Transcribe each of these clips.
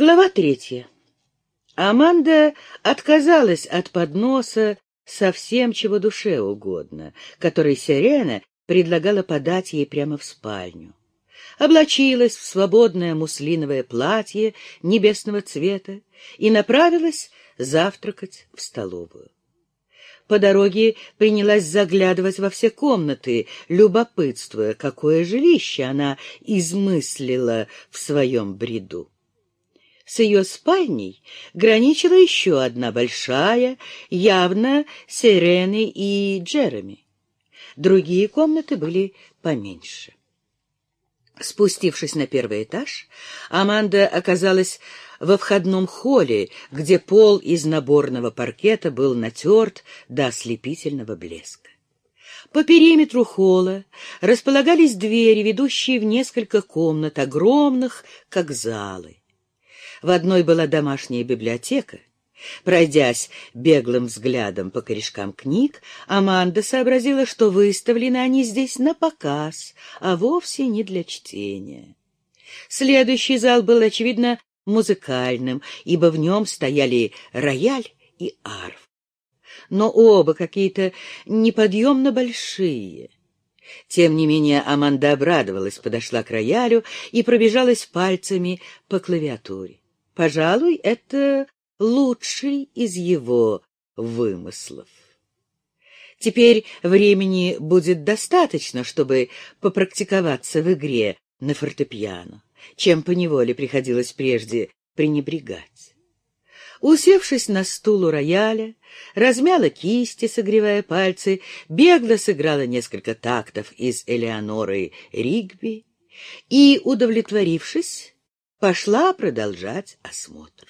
Глава третья. Аманда отказалась от подноса совсем чего душе угодно, который Сирена предлагала подать ей прямо в спальню. Облачилась в свободное муслиновое платье небесного цвета и направилась завтракать в столовую. По дороге принялась заглядывать во все комнаты, любопытствуя, какое жилище она измыслила в своем бреду. С ее спальней граничила еще одна большая, явно Сирены и Джереми. Другие комнаты были поменьше. Спустившись на первый этаж, Аманда оказалась во входном холле, где пол из наборного паркета был натерт до ослепительного блеска. По периметру холла располагались двери, ведущие в несколько комнат, огромных, как залы. В одной была домашняя библиотека. Пройдясь беглым взглядом по корешкам книг, Аманда сообразила, что выставлены они здесь на показ, а вовсе не для чтения. Следующий зал был, очевидно, музыкальным, ибо в нем стояли рояль и арф. Но оба какие-то неподъемно большие. Тем не менее Аманда обрадовалась, подошла к роялю и пробежалась пальцами по клавиатуре. Пожалуй, это лучший из его вымыслов. Теперь времени будет достаточно, чтобы попрактиковаться в игре на фортепиано, чем поневоле приходилось прежде пренебрегать. Усевшись на стул у рояля, размяла кисти, согревая пальцы, бегло сыграла несколько тактов из Элеоноры Ригби и, удовлетворившись, пошла продолжать осмотр.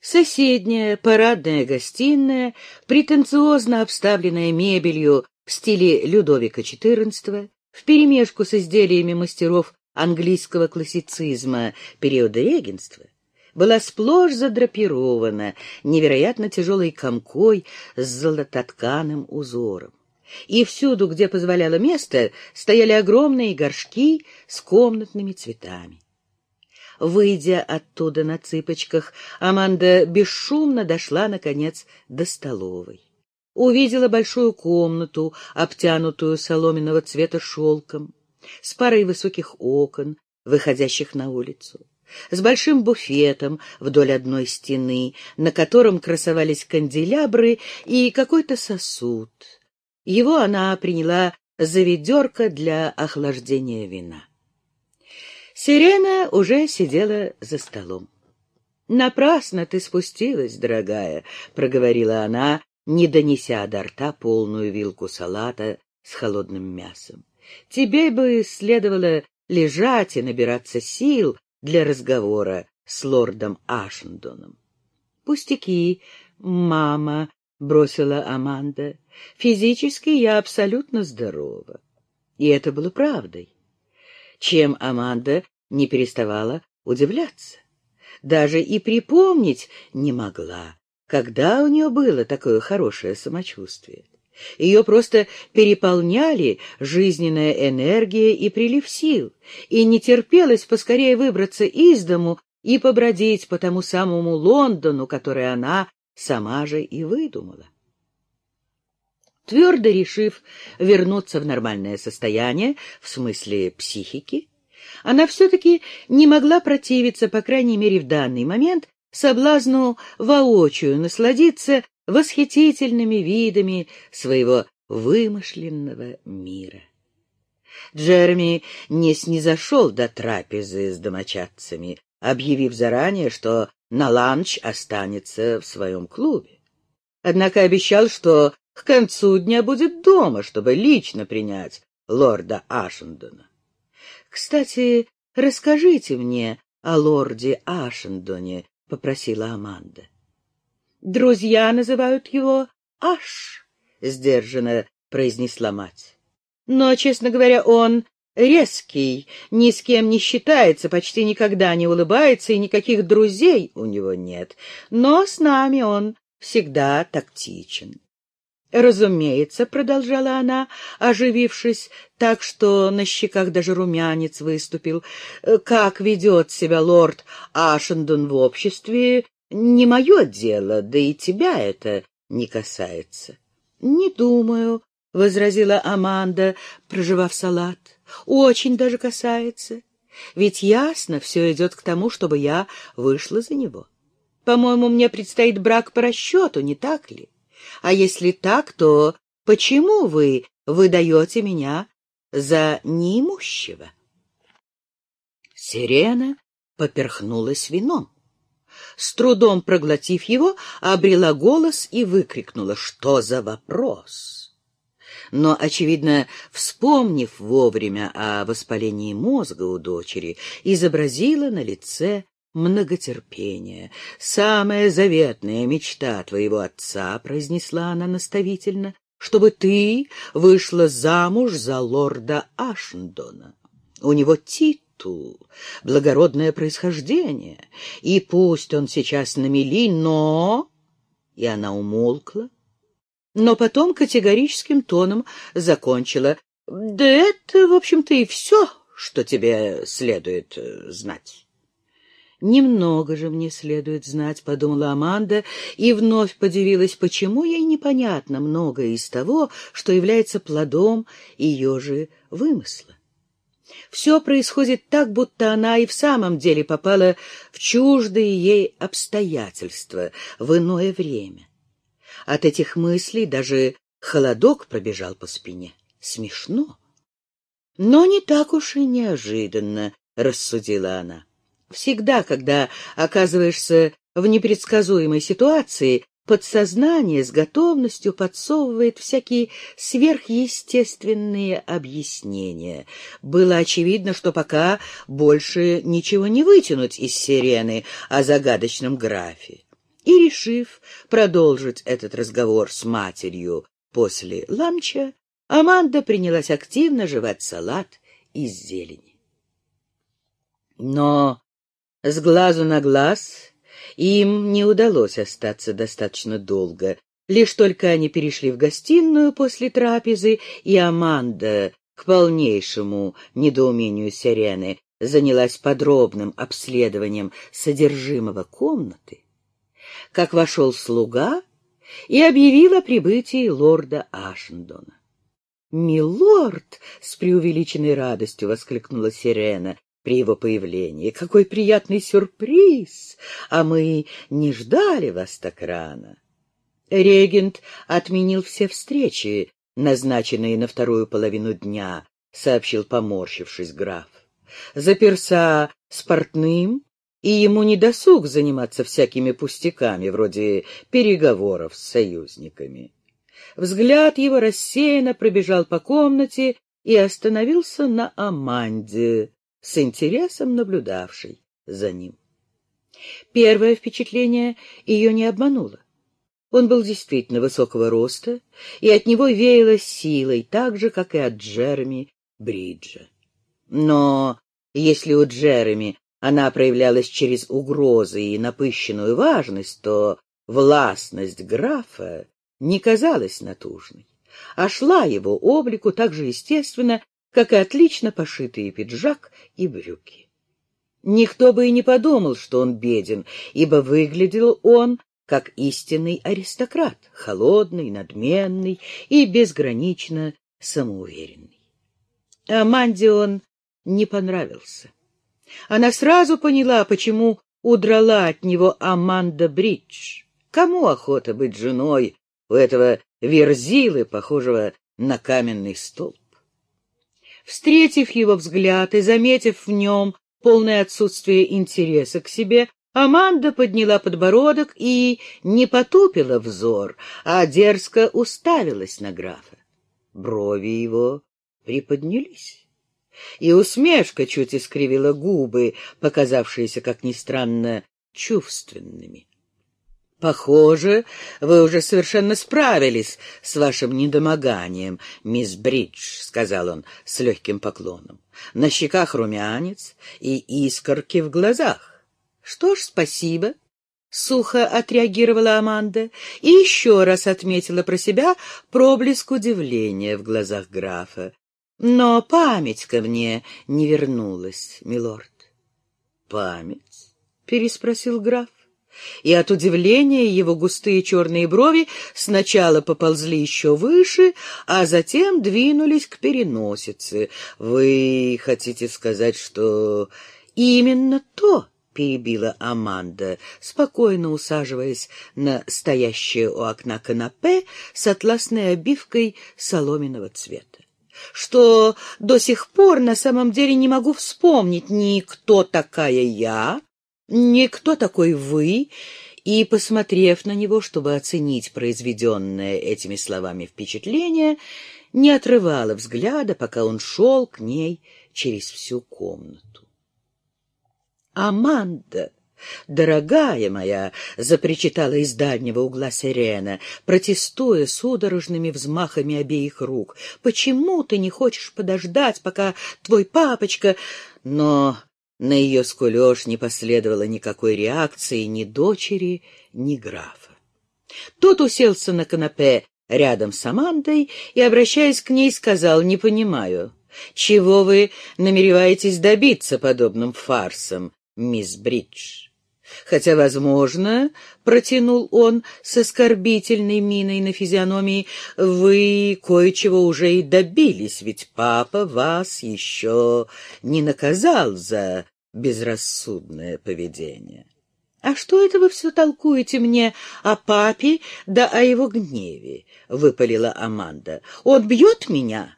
Соседняя парадная гостиная, претенциозно обставленная мебелью в стиле Людовика XIV, вперемешку с изделиями мастеров английского классицизма периода регенства, была сплошь задрапирована невероятно тяжелой комкой с золототканым узором. И всюду, где позволяло место, стояли огромные горшки с комнатными цветами. Выйдя оттуда на цыпочках, Аманда бесшумно дошла, наконец, до столовой. Увидела большую комнату, обтянутую соломенного цвета шелком, с парой высоких окон, выходящих на улицу, с большим буфетом вдоль одной стены, на котором красовались канделябры и какой-то сосуд. Его она приняла за ведерко для охлаждения вина. Сирена уже сидела за столом. «Напрасно ты спустилась, дорогая», — проговорила она, не донеся до рта полную вилку салата с холодным мясом. «Тебе бы следовало лежать и набираться сил для разговора с лордом Ашендоном». «Пустяки, мама», — бросила Аманда. «Физически я абсолютно здорова». И это было правдой чем Аманда не переставала удивляться. Даже и припомнить не могла, когда у нее было такое хорошее самочувствие. Ее просто переполняли жизненная энергия и прилив сил, и не терпелось поскорее выбраться из дому и побродить по тому самому Лондону, который она сама же и выдумала. Твердо решив вернуться в нормальное состояние, в смысле психики, она все-таки не могла противиться, по крайней мере в данный момент, соблазну воочию насладиться восхитительными видами своего вымышленного мира. Джереми не снизошел до трапезы с домочадцами, объявив заранее, что на ланч останется в своем клубе. Однако обещал, что к концу дня будет дома, чтобы лично принять лорда Ашендона. Кстати, расскажите мне о лорде Ашендоне, — попросила Аманда. Друзья называют его Аш, — сдержанно произнесла мать. Но, честно говоря, он резкий, ни с кем не считается, почти никогда не улыбается, и никаких друзей у него нет. Но с нами он всегда тактичен. Разумеется, продолжала она, оживившись, так что на щеках даже румянец выступил. Как ведет себя лорд Ашендон в обществе, не мое дело, да и тебя это не касается. Не думаю, возразила Аманда, проживав салат. Очень даже касается. Ведь ясно, все идет к тому, чтобы я вышла за него. По-моему, мне предстоит брак по расчету, не так ли? А если так, то почему вы выдаете меня за неимущего? Сирена поперхнулась вином. С трудом проглотив его, обрела голос и выкрикнула «Что за вопрос?». Но, очевидно, вспомнив вовремя о воспалении мозга у дочери, изобразила на лице многотерпение. «Самая заветная мечта твоего отца», — произнесла она наставительно, — «чтобы ты вышла замуж за лорда Ашендона. У него титул, благородное происхождение, и пусть он сейчас на мели, но...» И она умолкла, но потом категорическим тоном закончила. «Да это, в общем-то, и все, что тебе следует э, знать». «Немного же мне следует знать», — подумала Аманда, и вновь подивилась, почему ей непонятно многое из того, что является плодом ее же вымысла. Все происходит так, будто она и в самом деле попала в чуждые ей обстоятельства в иное время. От этих мыслей даже холодок пробежал по спине. Смешно. Но не так уж и неожиданно, — рассудила она. Всегда, когда оказываешься в непредсказуемой ситуации, подсознание с готовностью подсовывает всякие сверхъестественные объяснения. Было очевидно, что пока больше ничего не вытянуть из сирены о загадочном графе. И, решив продолжить этот разговор с матерью после ланча, Аманда принялась активно жевать салат из зелени. Но с глазу на глаз им не удалось остаться достаточно долго. Лишь только они перешли в гостиную после трапезы, и Аманда, к полнейшему недоумению Сирены, занялась подробным обследованием содержимого комнаты, как вошел слуга и объявил о прибытии лорда Ашендона. «Милорд!» — с преувеличенной радостью воскликнула Сирена при его появлении. Какой приятный сюрприз! А мы не ждали вас так рано. Регент отменил все встречи, назначенные на вторую половину дня, сообщил, поморщившись граф. Заперся с портным, и ему не досуг заниматься всякими пустяками, вроде переговоров с союзниками. Взгляд его рассеянно пробежал по комнате и остановился на Аманде, с интересом наблюдавшей за ним. Первое впечатление ее не обмануло. Он был действительно высокого роста, и от него веяло силой, так же, как и от Джереми Бриджа. Но если у Джереми она проявлялась через угрозы и напыщенную важность, то властность графа не казалась натужной, а шла его облику так же естественно, как и отлично пошитые пиджак и брюки. Никто бы и не подумал, что он беден, ибо выглядел он как истинный аристократ, холодный, надменный и безгранично самоуверенный. Аманде он не понравился. Она сразу поняла, почему удрала от него Аманда Бридж. Кому охота быть женой у этого верзилы, похожего на каменный столб? Встретив его взгляд и заметив в нем полное отсутствие интереса к себе, Аманда подняла подбородок и не потупила взор, а дерзко уставилась на графа. Брови его приподнялись, и усмешка чуть искривила губы, показавшиеся, как ни странно, чувственными. Похоже, вы уже совершенно справились с вашим недомоганием, мисс Бридж, сказал он с легким поклоном. На щеках румянец и искорки в глазах. Что ж, спасибо. — сухо отреагировала Аманда и еще раз отметила про себя проблеск удивления в глазах графа. Но память ко мне не вернулась, милорд. — Память? — переспросил граф. И от удивления его густые черные брови сначала поползли еще выше, а затем двинулись к переносице. — Вы хотите сказать, что именно то? перебила Аманда, спокойно усаживаясь на стоящее у окна канапе с атласной обивкой соломенного цвета. Что до сих пор на самом деле не могу вспомнить ни кто такая я, ни кто такой вы, и, посмотрев на него, чтобы оценить произведенное этими словами впечатление, не отрывала взгляда, пока он шел к ней через всю комнату. «Аманда!» «Дорогая моя!» — запричитала из дальнего угла сирена, протестуя судорожными взмахами обеих рук. «Почему ты не хочешь подождать, пока твой папочка...» Но на ее скулеж не последовало никакой реакции ни дочери, ни графа. Тот уселся на канапе рядом с Амандой и, обращаясь к ней, сказал, «Не понимаю, чего вы намереваетесь добиться подобным фарсом?» мисс Бридж. Хотя, возможно, — протянул он с оскорбительной миной на физиономии, — вы кое-чего уже и добились, ведь папа вас еще не наказал за безрассудное поведение. — А что это вы все толкуете мне о папе да о его гневе? — выпалила Аманда. — Он бьет меня? —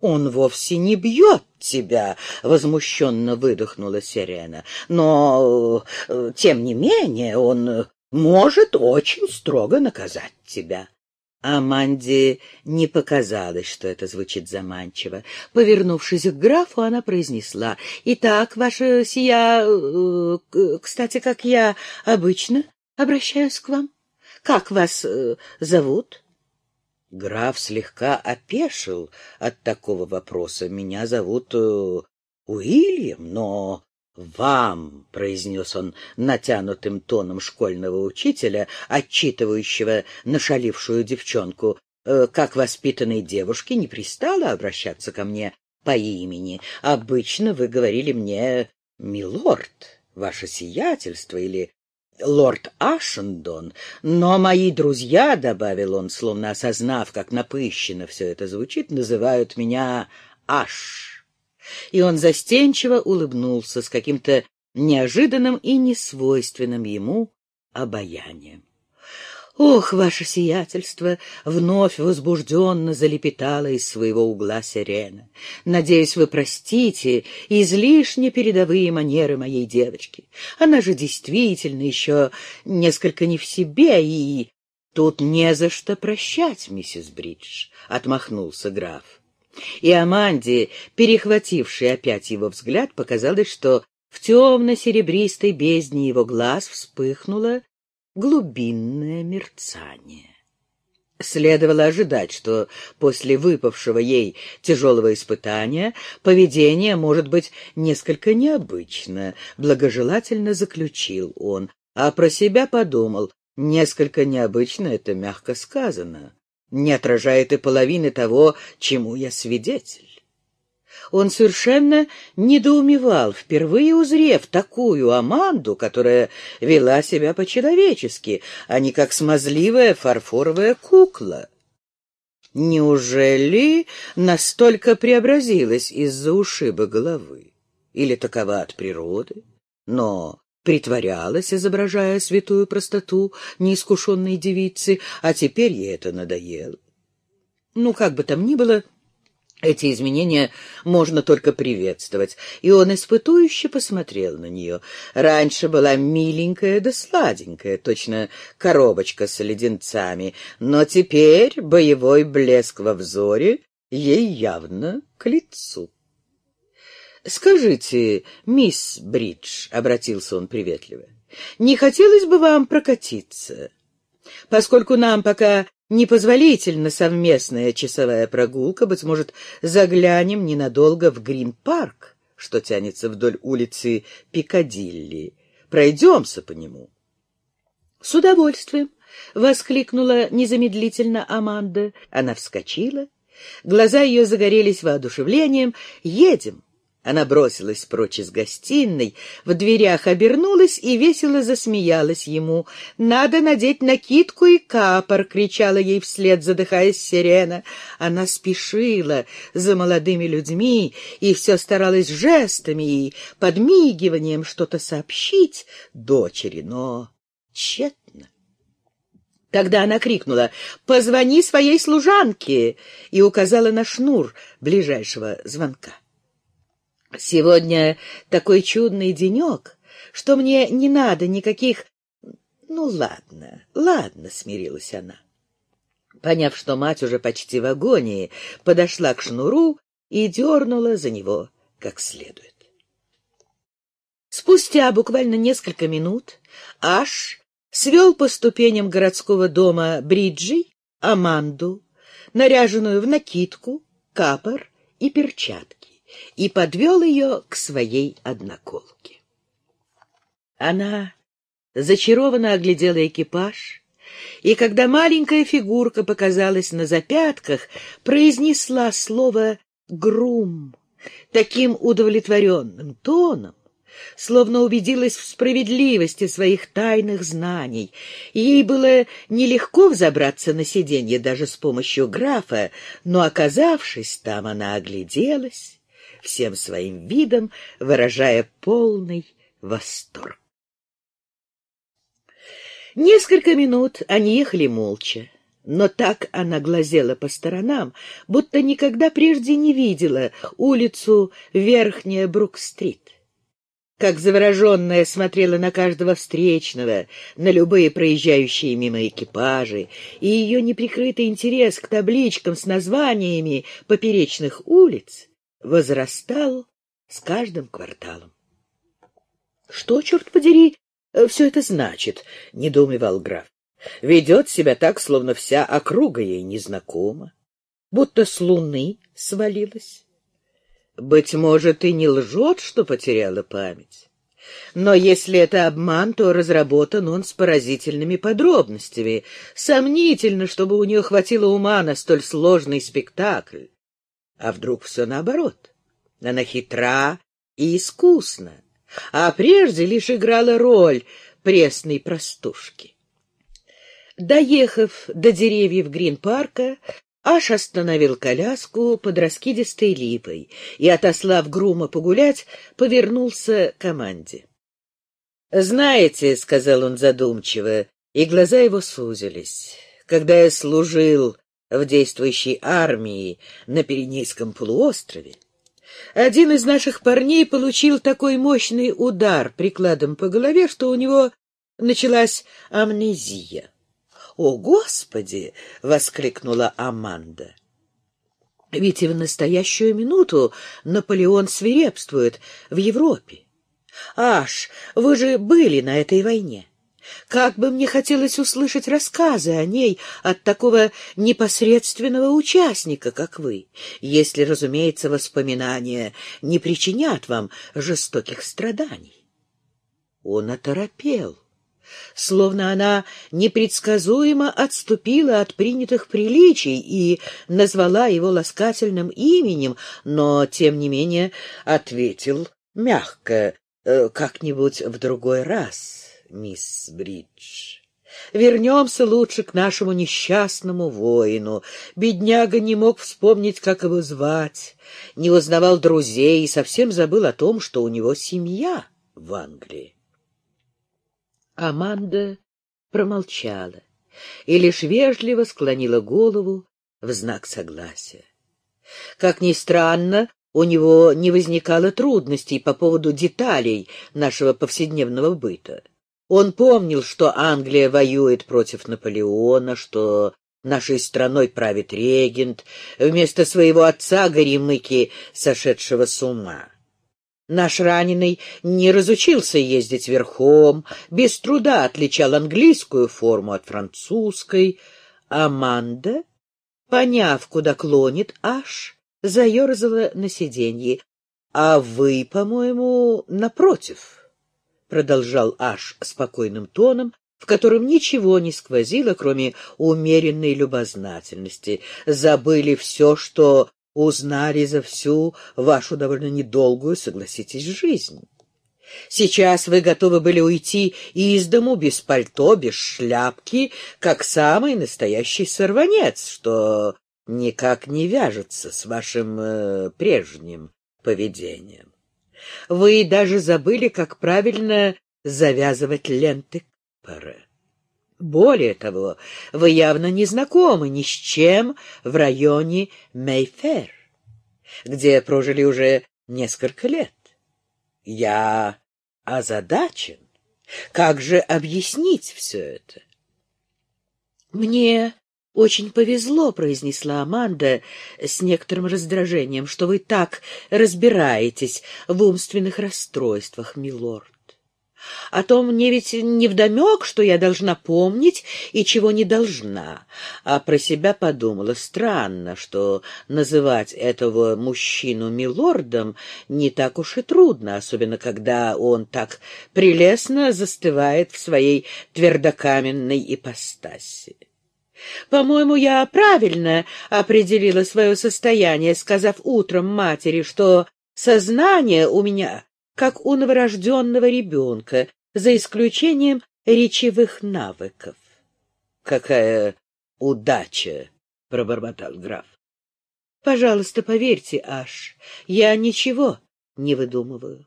«Он вовсе не бьет тебя», — возмущенно выдохнула Сирена. «Но, э, тем не менее, он может очень строго наказать тебя». Аманде не показалось, что это звучит заманчиво. Повернувшись к графу, она произнесла, «Итак, ваша сия... Э, кстати, как я обычно обращаюсь к вам? Как вас э, зовут?» Граф слегка опешил от такого вопроса. «Меня зовут э, Уильям, но вам, — произнес он натянутым тоном школьного учителя, отчитывающего нашалившую девчонку, э, как воспитанной девушке не пристало обращаться ко мне по имени. Обычно вы говорили мне «милорд», «ваше сиятельство» или лорд Ашендон, но мои друзья, — добавил он, словно осознав, как напыщенно все это звучит, — называют меня Аш. И он застенчиво улыбнулся с каким-то неожиданным и несвойственным ему обаянием. «Ох, ваше сиятельство!» — вновь возбужденно залепетала из своего угла сирена. «Надеюсь, вы простите излишне передовые манеры моей девочки. Она же действительно еще несколько не в себе, и...» «Тут не за что прощать, миссис Бридж», — отмахнулся граф. И Аманде, перехватившей опять его взгляд, показалось, что в темно-серебристой бездне его глаз вспыхнуло глубинное мерцание. Следовало ожидать, что после выпавшего ей тяжелого испытания поведение может быть несколько необычно, благожелательно заключил он, а про себя подумал, несколько необычно это мягко сказано, не отражает и половины того, чему я свидетель он совершенно недоумевал, впервые узрев такую Аманду, которая вела себя по-человечески, а не как смазливая фарфоровая кукла. Неужели настолько преобразилась из-за ушиба головы? Или такова от природы? Но притворялась, изображая святую простоту неискушенной девицы, а теперь ей это надоело. Ну, как бы там ни было, эти изменения можно только приветствовать, и он испытующе посмотрел на нее. Раньше была миленькая да сладенькая, точно коробочка с леденцами, но теперь боевой блеск во взоре ей явно к лицу. — Скажите, мисс Бридж, — обратился он приветливо, — не хотелось бы вам прокатиться? Поскольку нам пока Непозволительно совместная часовая прогулка, быть может, заглянем ненадолго в Грин-парк, что тянется вдоль улицы Пикадилли. Пройдемся по нему. — С удовольствием! — воскликнула незамедлительно Аманда. Она вскочила. Глаза ее загорелись воодушевлением. «Едем!» Она бросилась прочь из гостиной, в дверях обернулась и весело засмеялась ему. «Надо надеть накидку и капор!» — кричала ей вслед, задыхаясь сирена. Она спешила за молодыми людьми и все старалась жестами и подмигиванием что-то сообщить дочери, но тщетно. Тогда она крикнула «Позвони своей служанке!» и указала на шнур ближайшего звонка. Сегодня такой чудный денек, что мне не надо никаких... Ну, ладно, ладно, смирилась она. Поняв, что мать уже почти в агонии, подошла к шнуру и дернула за него как следует. Спустя буквально несколько минут Аш свел по ступеням городского дома Бриджи Аманду, наряженную в накидку, капор и перчатки и подвел ее к своей одноколке. Она зачарованно оглядела экипаж, и когда маленькая фигурка показалась на запятках, произнесла слово «грум» таким удовлетворенным тоном, словно убедилась в справедливости своих тайных знаний. Ей было нелегко взобраться на сиденье даже с помощью графа, но, оказавшись там, она огляделась всем своим видом выражая полный восторг. Несколько минут они ехали молча, но так она глазела по сторонам, будто никогда прежде не видела улицу Верхняя Брук-стрит. Как завороженная смотрела на каждого встречного, на любые проезжающие мимо экипажи, и ее неприкрытый интерес к табличкам с названиями поперечных улиц возрастал с каждым кварталом. — Что, черт подери, все это значит? — недоумевал граф. — Ведет себя так, словно вся округа ей незнакома, будто с луны свалилась. Быть может, и не лжет, что потеряла память. Но если это обман, то разработан он с поразительными подробностями. Сомнительно, чтобы у нее хватило ума на столь сложный спектакль. А вдруг все наоборот? Она хитра и искусна, а прежде лишь играла роль пресной простушки. Доехав до деревьев Грин-парка, Аш остановил коляску под раскидистой липой и, отослав грума погулять, повернулся к команде. — Знаете, — сказал он задумчиво, и глаза его сузились, — когда я служил в действующей армии на Пиренейском полуострове, один из наших парней получил такой мощный удар прикладом по голове, что у него началась амнезия. «О, Господи!» — воскликнула Аманда. «Ведь и в настоящую минуту Наполеон свирепствует в Европе. Аш, вы же были на этой войне. Как бы мне хотелось услышать рассказы о ней от такого непосредственного участника, как вы, если, разумеется, воспоминания не причинят вам жестоких страданий. Он оторопел, словно она непредсказуемо отступила от принятых приличий и назвала его ласкательным именем, но, тем не менее, ответил мягко, «Э, «как-нибудь в другой раз» мисс Бридж. Вернемся лучше к нашему несчастному воину. Бедняга не мог вспомнить, как его звать, не узнавал друзей и совсем забыл о том, что у него семья в Англии. Аманда промолчала и лишь вежливо склонила голову в знак согласия. Как ни странно, у него не возникало трудностей по поводу деталей нашего повседневного быта. Он помнил, что Англия воюет против Наполеона, что нашей страной правит регент, вместо своего отца Горемыки, сошедшего с ума. Наш раненый не разучился ездить верхом, без труда отличал английскую форму от французской. Аманда, поняв, куда клонит Аш, заерзала на сиденье. — А вы, по-моему, напротив продолжал Аш спокойным тоном, в котором ничего не сквозило, кроме умеренной любознательности. Забыли все, что узнали за всю вашу довольно недолгую, согласитесь, жизнь. Сейчас вы готовы были уйти из дому без пальто, без шляпки, как самый настоящий сорванец, что никак не вяжется с вашим э, прежним поведением. Вы даже забыли, как правильно завязывать ленты пора. Более того, вы явно не знакомы ни с чем в районе Мейфер, где прожили уже несколько лет. Я озадачен. Как же объяснить все это? Мне очень повезло, произнесла Аманда с некоторым раздражением, что вы так разбираетесь в умственных расстройствах, милорд. А то мне ведь невдомек, что я должна помнить и чего не должна. А про себя подумала, странно, что называть этого мужчину милордом не так уж и трудно, особенно когда он так прелестно застывает в своей твердокаменной ипостаси. По-моему, я правильно определила свое состояние, сказав утром матери, что сознание у меня как у новорожденного ребенка, за исключением речевых навыков. — Какая удача! — пробормотал граф. — Пожалуйста, поверьте, Аш, я ничего не выдумываю.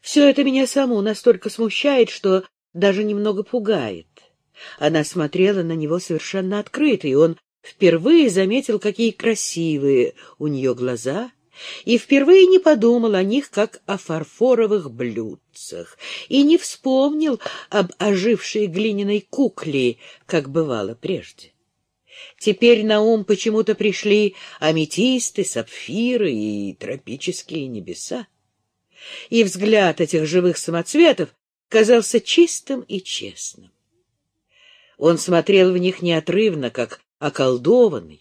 Все это меня саму настолько смущает, что даже немного пугает. Она смотрела на него совершенно открыто, и он впервые заметил, какие красивые у нее глаза — и впервые не подумал о них, как о фарфоровых блюдцах, и не вспомнил об ожившей глиняной кукле, как бывало прежде. Теперь на ум почему-то пришли аметисты, сапфиры и тропические небеса. И взгляд этих живых самоцветов казался чистым и честным. Он смотрел в них неотрывно, как околдованный,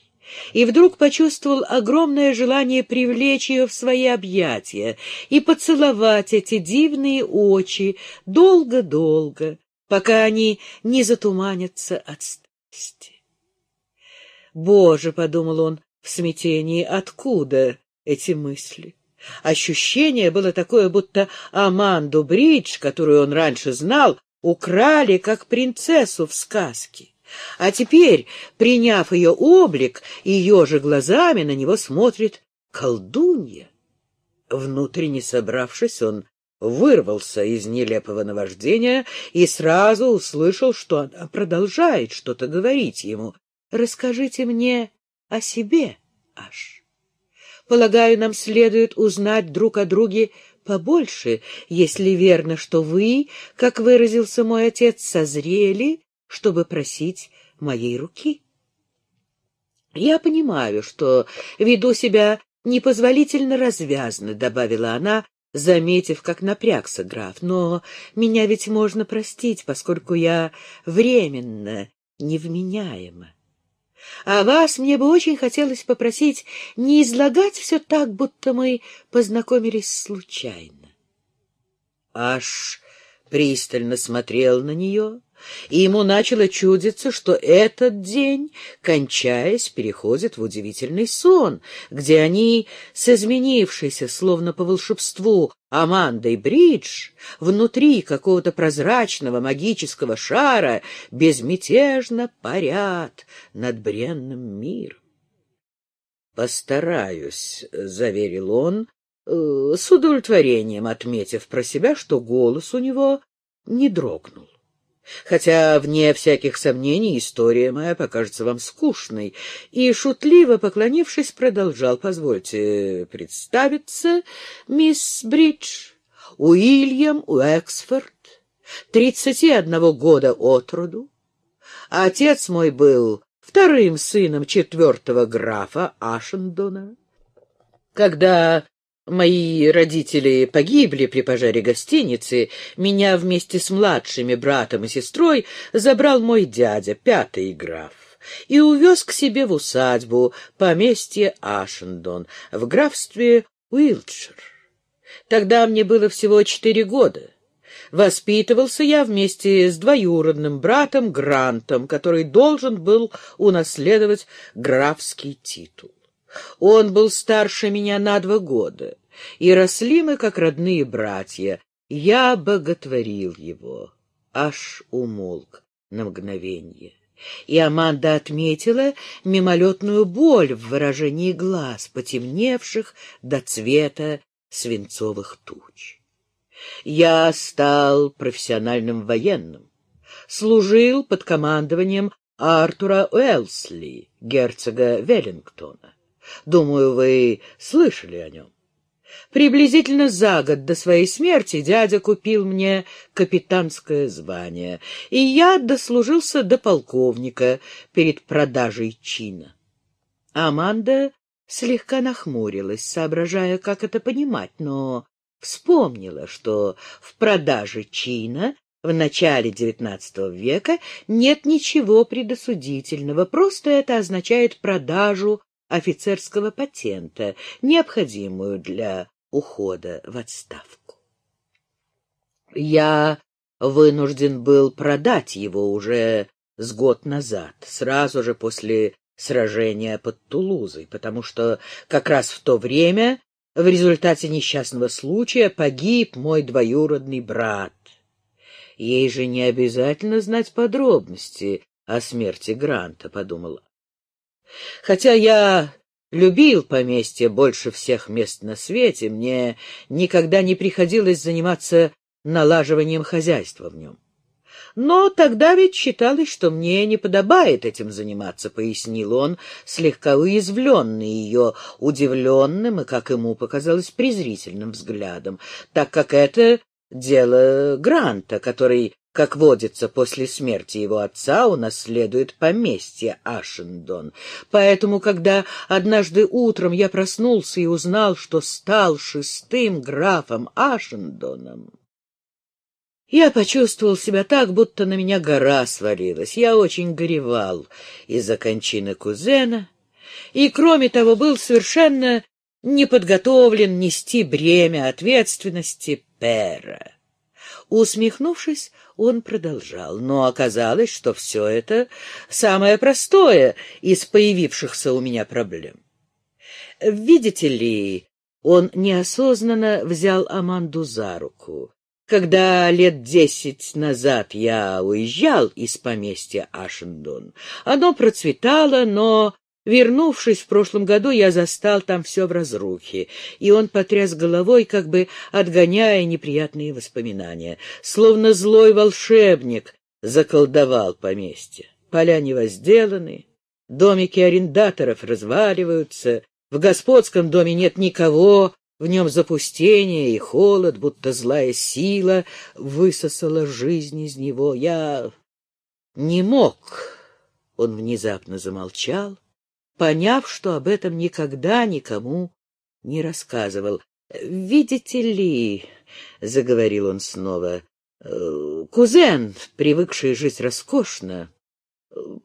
и вдруг почувствовал огромное желание привлечь ее в свои объятия и поцеловать эти дивные очи долго-долго, пока они не затуманятся от страсти. «Боже!» — подумал он в смятении, — «откуда эти мысли?» Ощущение было такое, будто Аманду Бридж, которую он раньше знал, украли, как принцессу в сказке. А теперь, приняв ее облик, ее же глазами на него смотрит колдунья. Внутренне собравшись, он вырвался из нелепого наваждения и сразу услышал, что она продолжает что-то говорить ему. «Расскажите мне о себе, Аш. Полагаю, нам следует узнать друг о друге побольше, если верно, что вы, как выразился мой отец, созрели чтобы просить моей руки. Я понимаю, что веду себя непозволительно развязно, — добавила она, заметив, как напрягся граф, — но меня ведь можно простить, поскольку я временно невменяема. А вас мне бы очень хотелось попросить не излагать все так, будто мы познакомились случайно. Аж пристально смотрел на нее, и ему начало чудиться, что этот день, кончаясь, переходит в удивительный сон, где они с изменившейся, словно по волшебству, Амандой Бридж внутри какого-то прозрачного магического шара безмятежно парят над бренным миром. «Постараюсь», — заверил он, э, с удовлетворением отметив про себя, что голос у него не дрогнул. Хотя, вне всяких сомнений, история моя покажется вам скучной. И, шутливо поклонившись, продолжал, позвольте представиться, мисс Бридж, Уильям Уэксфорд, тридцати одного года от роду. Отец мой был вторым сыном четвертого графа Ашендона. Когда Мои родители погибли при пожаре гостиницы. Меня вместе с младшими братом и сестрой забрал мой дядя, пятый граф, и увез к себе в усадьбу поместье Ашендон в графстве Уилтшир. Тогда мне было всего четыре года. Воспитывался я вместе с двоюродным братом Грантом, который должен был унаследовать графский титул. Он был старше меня на два года, и росли мы, как родные братья. Я боготворил его, аж умолк на мгновенье. И Аманда отметила мимолетную боль в выражении глаз, потемневших до цвета свинцовых туч. Я стал профессиональным военным, служил под командованием Артура Уэлсли, герцога Веллингтона. Думаю, вы слышали о нем. Приблизительно за год до своей смерти дядя купил мне капитанское звание, и я дослужился до полковника перед продажей чина. Аманда слегка нахмурилась, соображая, как это понимать, но вспомнила, что в продаже чина в начале XIX века нет ничего предосудительного, просто это означает продажу офицерского патента, необходимую для ухода в отставку. Я вынужден был продать его уже с год назад, сразу же после сражения под Тулузой, потому что как раз в то время в результате несчастного случая погиб мой двоюродный брат. Ей же не обязательно знать подробности о смерти Гранта, — подумал Хотя я любил поместье больше всех мест на свете, мне никогда не приходилось заниматься налаживанием хозяйства в нем. Но тогда ведь считалось, что мне не подобает этим заниматься, — пояснил он, слегка уязвленный ее удивленным и, как ему показалось, презрительным взглядом, так как это дело Гранта, который как водится, после смерти его отца унаследует поместье Ашендон. Поэтому, когда однажды утром я проснулся и узнал, что стал шестым графом Ашендоном, я почувствовал себя так, будто на меня гора свалилась. Я очень горевал из-за кончины кузена, и, кроме того, был совершенно не подготовлен нести бремя ответственности пера. Усмехнувшись, он продолжал, но оказалось, что все это самое простое из появившихся у меня проблем. Видите ли, он неосознанно взял Аманду за руку. Когда лет десять назад я уезжал из поместья Ашендон, оно процветало, но Вернувшись в прошлом году, я застал там все в разрухе, и он потряс головой, как бы отгоняя неприятные воспоминания. Словно злой волшебник заколдовал поместье. Поля не возделаны, домики арендаторов разваливаются, в господском доме нет никого, в нем запустение и холод, будто злая сила высосала жизнь из него. Я не мог. Он внезапно замолчал, поняв, что об этом никогда никому не рассказывал. «Видите ли, — заговорил он снова, э, — кузен, привыкший жить роскошно,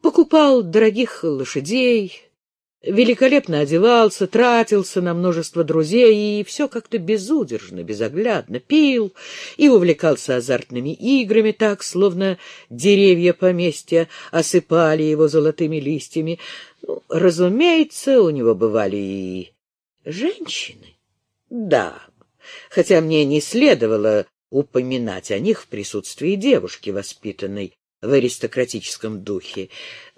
покупал дорогих лошадей, великолепно одевался, тратился на множество друзей и все как-то безудержно, безоглядно пил и увлекался азартными играми так, словно деревья поместья осыпали его золотыми листьями. Ну, разумеется, у него бывали и женщины. Да, хотя мне не следовало упоминать о них в присутствии девушки, воспитанной в аристократическом духе.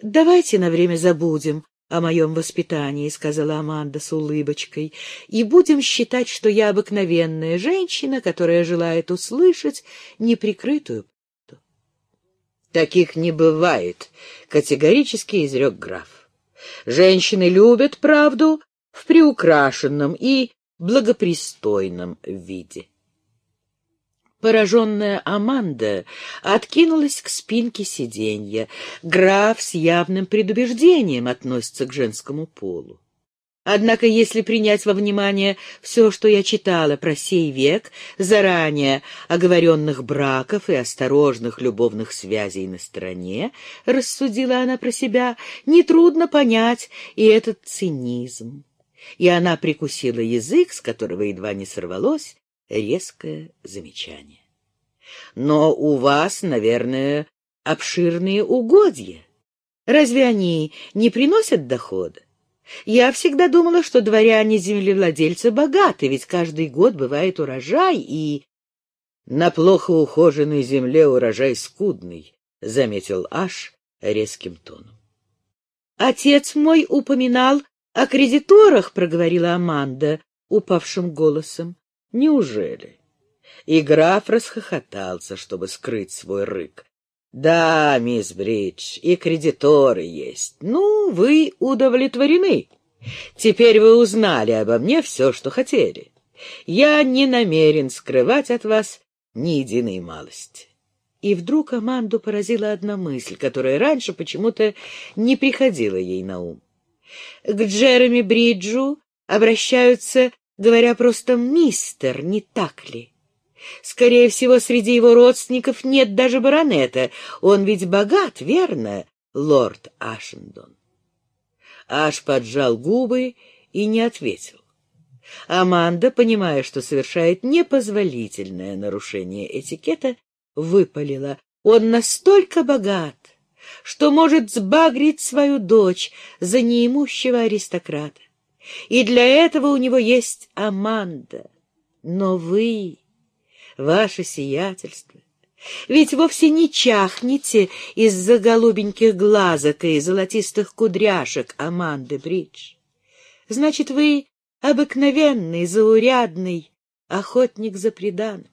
Давайте на время забудем о моем воспитании, — сказала Аманда с улыбочкой, — и будем считать, что я обыкновенная женщина, которая желает услышать неприкрытую правду. — Таких не бывает, — категорически изрек граф. Женщины любят правду в приукрашенном и благопристойном виде. Пораженная Аманда откинулась к спинке сиденья. Граф с явным предубеждением относится к женскому полу. Однако, если принять во внимание все, что я читала про сей век, заранее оговоренных браков и осторожных любовных связей на стороне, рассудила она про себя, нетрудно понять и этот цинизм. И она прикусила язык, с которого едва не сорвалось, резкое замечание. Но у вас, наверное, обширные угодья. Разве они не приносят дохода? Я всегда думала, что дворяне-землевладельцы богаты, ведь каждый год бывает урожай, и... — На плохо ухоженной земле урожай скудный, — заметил Аш резким тоном. — Отец мой упоминал о кредиторах, — проговорила Аманда упавшим голосом. — Неужели? И граф расхохотался, чтобы скрыть свой рык. Да, мисс Бридж, и кредиторы есть. Ну, вы удовлетворены. Теперь вы узнали обо мне все, что хотели. Я не намерен скрывать от вас ни единой малости. И вдруг Аманду поразила одна мысль, которая раньше почему-то не приходила ей на ум. К Джереми Бриджу обращаются, говоря просто «мистер», не так ли? Скорее всего, среди его родственников нет даже баронета. Он ведь богат, верно, лорд Ашендон? Аш поджал губы и не ответил. Аманда, понимая, что совершает непозволительное нарушение этикета, выпалила. Он настолько богат, что может сбагрить свою дочь за неимущего аристократа. И для этого у него есть Аманда. Но вы ваше сиятельство. Ведь вовсе не чахнете из-за голубеньких глазок и золотистых кудряшек Аманды Бридж. Значит, вы обыкновенный, заурядный охотник за преданным.